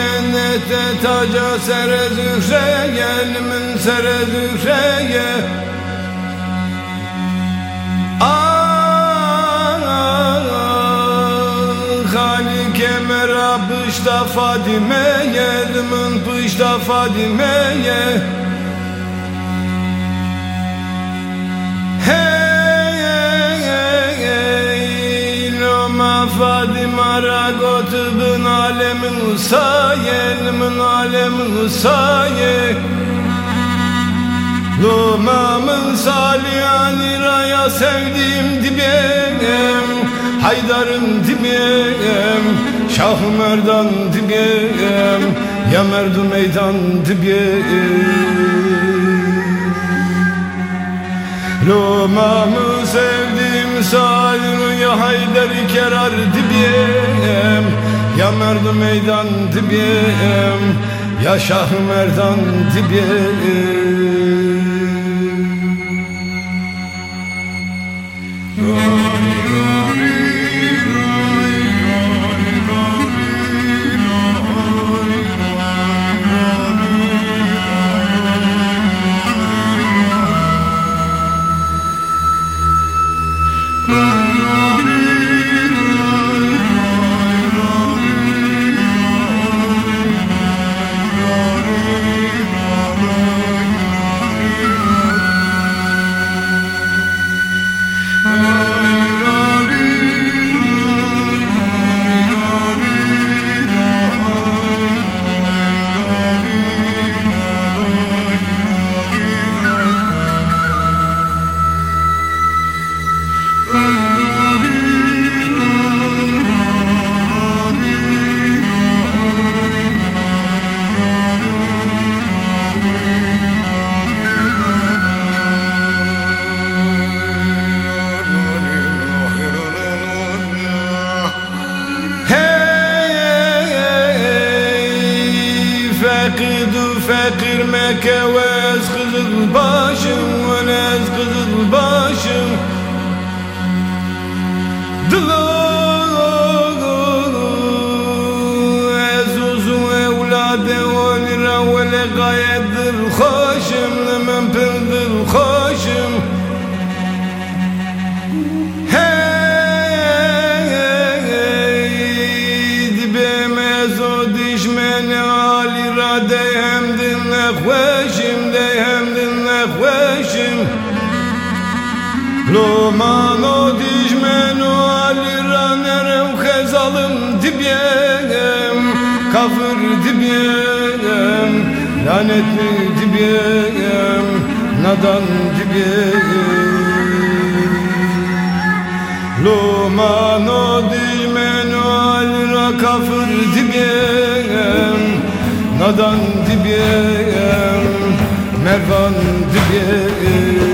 nimete taca sere zühreye Elimin sere zühreye Halike merab pışta Fadime'ye Elimin pışta Fadime'ye Fadima ragot bin alemin saye Min alemin saye Lumamın salihani raya sevdiğim dibem Haydarım dibem Şah Merdan dibem Ya merdu meydan dibem Lumamı sevdim salim ya Haydar kerar dibiyem Ya merdu meydan dibiyem Ya Şah Merdan dibiyem Fakidu fakir mekevez kızıl başım Velez kızıl başım. Dılı Ezuzu evlade velira vele gayedir Hoşum Dinle hoşum de hem dinle hoşum Loman o düşmen o Ali ranerem hezalım dibem Kafir dibem lanetli dibem Nadan dibem Luman o dimen o alra kafir dibem Nadan dibem Mervan dibem